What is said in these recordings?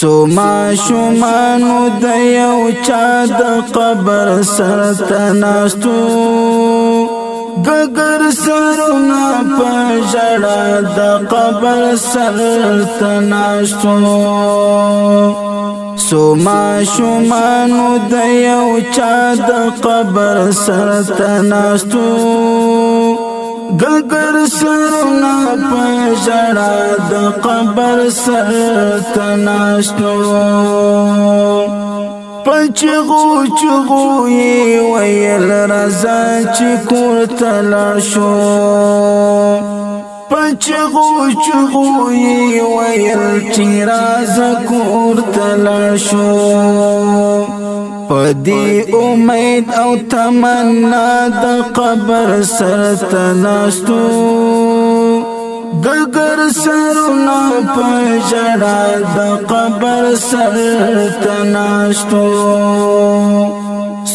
سو ما شمانو د یو چا د قبر سر تناستو گگر سرنا پجڑا د قبر سر تناستو سو ما شمانو د یو چا د قبر سر تناستو دگر سرنا پجڑا د قبر سر تناشتو پچغو چغو یې ویل رضا چې کور تلاشو پچغو چغو یې ویل چې رضا کور تلاشو دی امید او تمنا د قبر سر تناستو دګر سرونه پجړا د قبر سر تناستو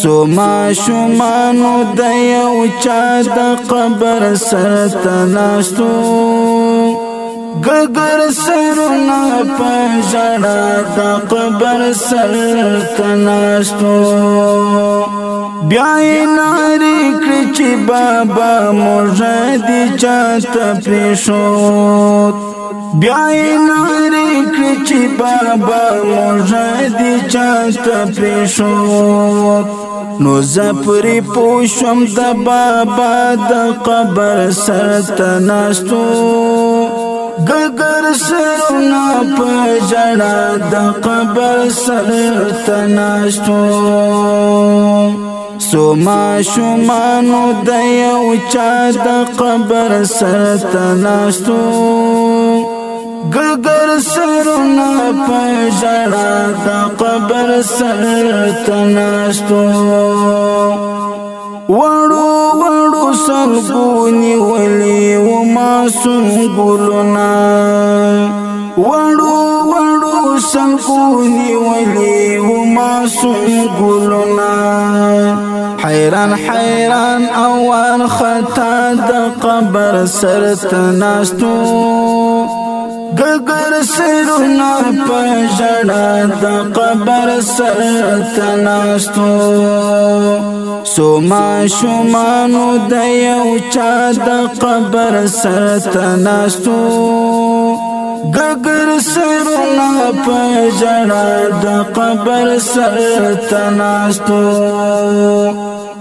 سوما شومانو د یو چا د قبر سر تناستو ګګر سرونه پژړا دا قبر سر تناشتو بیا یې ناری کړ چې بابا موږ دې چاته پېښو بیا یې ناری کړ چې بابا موږ دې چاته پېښو نو زپری پوشم د بابا د قبر سر تناستو گگر سرنا پجڑا د قبر سر تناشتو سوما شمانو د یو چا د قبر سر تناستو گگر سرنا پجڑا د قبر سر تناستو وړو وړو سرګونی ولی وم سون ګلونا وړو وړو شنکو نیولې و ما سون ګلونا حیران حیران اوان خطا د قبر سرت ناستو ګر سرونه پژړا د قبر سر تناستو سوما شومانو د یو چا د قبر سر تناستو ګګر سرونه پژړا د قبر سر تناستو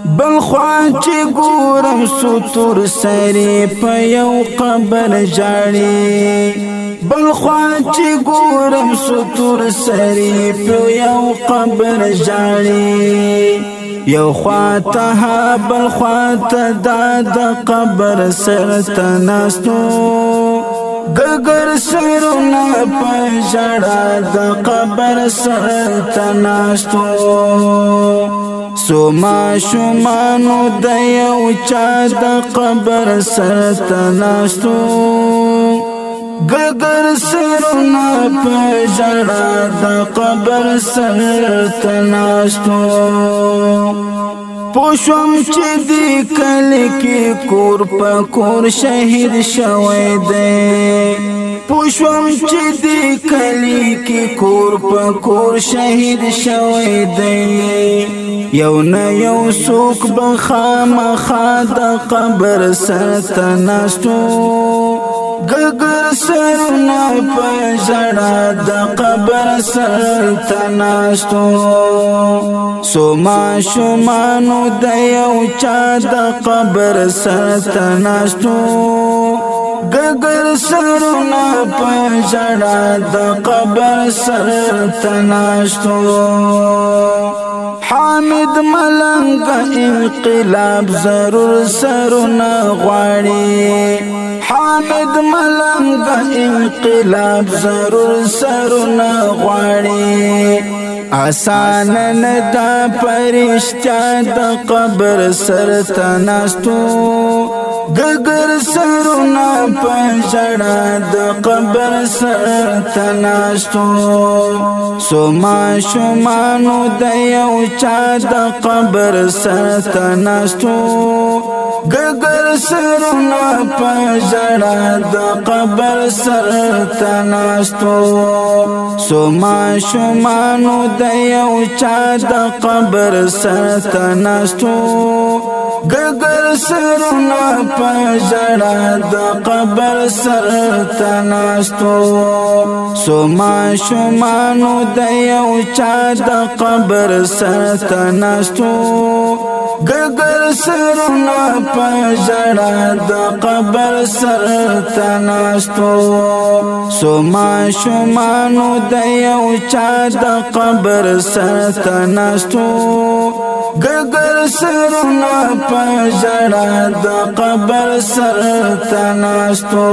بل خوا چې ګورم ستور سری په یو قبر جاړي بل خوا چې ګورم ستور سری په یو قبر جاړي یو خوا ته بل خوا ته د قبر سره تناستو ګګر سرونه په جړه د قبر سره تناستو سو ما شمانو د یو چا د قبر سره تناستو ګګر سرونه په جړا د قبر سره تناستو پوشم چې د کلی کې کور په کور شهید شوی دی پوشوم چې د کلی کې کور په کور شهید شوی دی یو نه یو سوک بخام خاد قبر سرت ناستو گگر سر نه پژړه د قبر سرت ناستو سوما شومانو د یو چا د قبر سرت ناستو گگر سرنا پجڑا د قبر سر تناشتو حامد ملنګ انقلاب ضرور سرونه غواړي حامد ملنګ انقلاب ضرور سرونه غواړي آسان نه دا پرشتہ د قبر سر تناستو گگر سرنا پجڑا د قبر سر تناستو سوما شمانو د یو چا د قبر سر تناستو گگر سرنا پجڑا د قبر سر تناستو سوما شمانو د یو چا د قبر سر تناستو گگر سرنا پجڑا د قبر سر تناستو سوما شمانو د یو چا د قبر سر تناستو گگر سرنا پجڑا د قبر سر تناستو سوما شمانو د یو چا د قبر سر تناستو دګر سرنا پژړا د قبر سر تناستو